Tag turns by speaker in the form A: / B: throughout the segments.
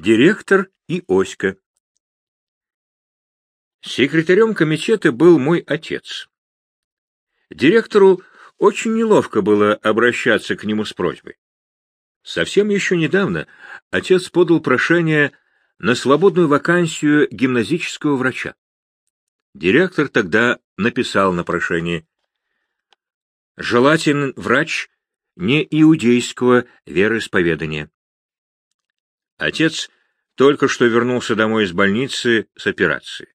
A: директор и Оська. Секретарем комитета был мой отец. Директору очень неловко было обращаться к нему с просьбой. Совсем еще недавно отец подал прошение на свободную вакансию гимназического врача. Директор тогда написал на прошение «Желателен врач не иудейского вероисповедания». Отец только что вернулся домой из больницы с операции.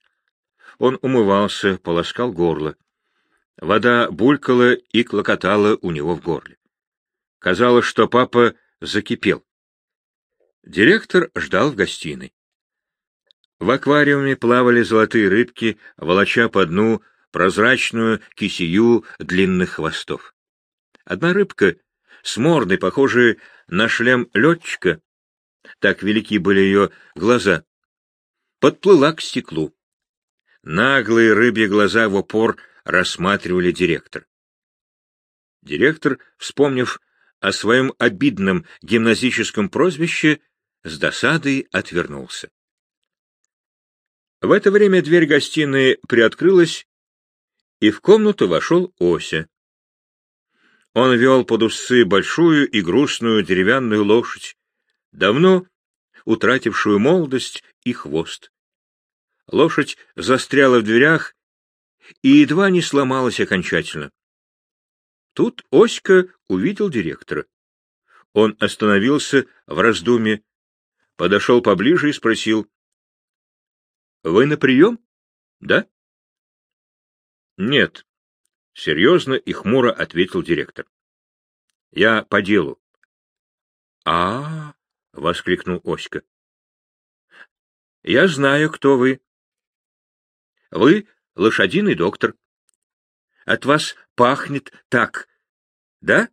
A: Он умывался, полоскал горло. Вода булькала и клокотала у него в горле. Казалось, что папа закипел. Директор ждал в гостиной. В аквариуме плавали золотые рыбки, волоча по дну прозрачную кисею длинных хвостов. Одна рыбка с мордой, похожей на шлем летчика, так велики были ее глаза, подплыла к стеклу. Наглые рыбьи глаза в упор рассматривали директор. Директор, вспомнив о своем обидном гимназическом прозвище, с досадой отвернулся. В это время дверь гостиной приоткрылась, и в комнату вошел Ося. Он вел под усы большую и грустную деревянную лошадь, давно утратившую молодость и хвост. Лошадь застряла в дверях и едва не сломалась окончательно. Тут Оська увидел директора. Он остановился в раздумье, подошел поближе и спросил. — Вы на прием? — Да? — Нет, — серьезно и хмуро ответил директор. — Я по делу. — А, -а — воскликнул Оська. — Я знаю, кто вы. Вы лошадиный доктор. От вас пахнет так, да?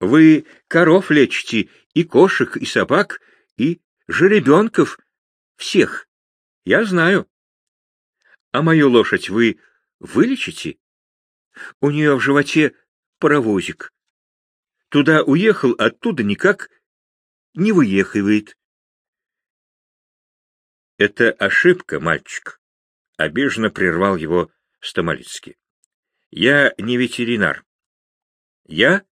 A: Вы коров лечите, и кошек, и собак, и жеребенков, всех. Я знаю. А мою лошадь вы вылечите? У нее в животе паровозик. Туда уехал, оттуда никак не выехивает. Это ошибка, мальчик. — обиженно прервал его Стамолицкий. — Я не ветеринар. Я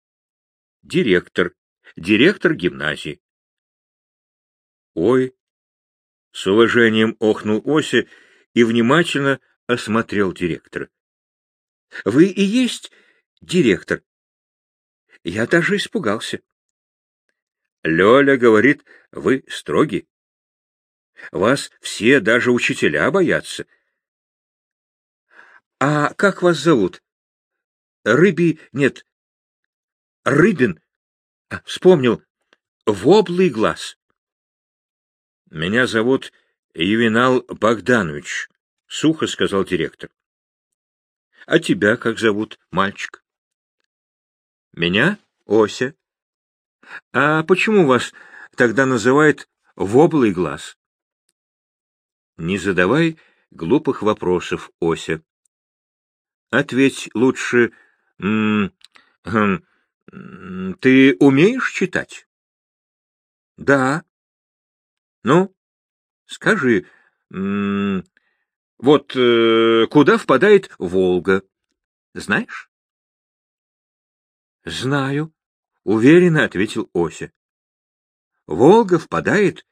A: директор, директор гимназии. — Ой! — с уважением охнул Ося и внимательно осмотрел директора. — Вы и есть директор? Я даже испугался. Лёля говорит, вы строги. Вас все, даже учителя, боятся. — а как вас зовут? Рыби... Нет. Рыбин. А, вспомнил. Воблый глаз. Меня зовут Ювенал Богданович, — сухо сказал директор. — А тебя как зовут, мальчик? — Меня Ося. — А почему вас тогда называют Воблый глаз? — Не задавай глупых вопросов, Ося. Ответь лучше, м -м -м, ты умеешь читать? Да. Ну, скажи, вот э, куда впадает Волга? Знаешь? Знаю, уверенно ответил Ося. Волга впадает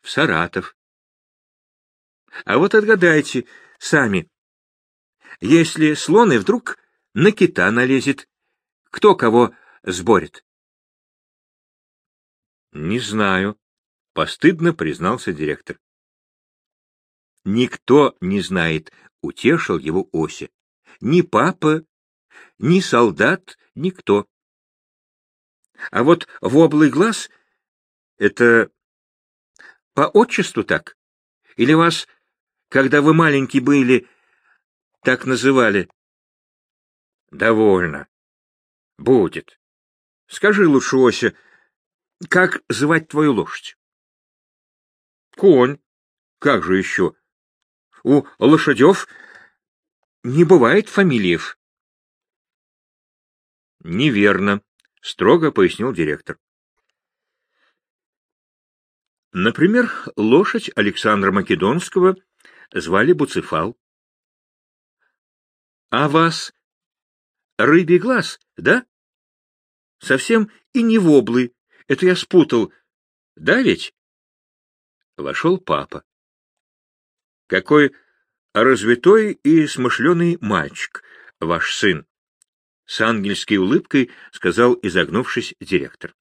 A: в Саратов. А вот отгадайте сами, если слон и вдруг на кита налезет, кто кого сборит? — Не знаю, — постыдно признался директор. — Никто не знает, — утешил его Ося. — Ни папа, ни солдат, никто. А вот воблый глаз — это по отчеству так? Или вас, когда вы маленькие были, так называли. Довольно. Будет. Скажи лучше, Ося, как звать твою лошадь? Конь. Как же еще? У лошадев не бывает фамилиев. Неверно, строго пояснил директор. Например, лошадь Александра Македонского звали Буцефал. — А вас? Рыбий глаз, да? Совсем и не воблы. Это я спутал. Да ведь? Вошел папа. Какой развитой и смышленый мальчик, ваш сын! С ангельской улыбкой сказал, изогнувшись, директор.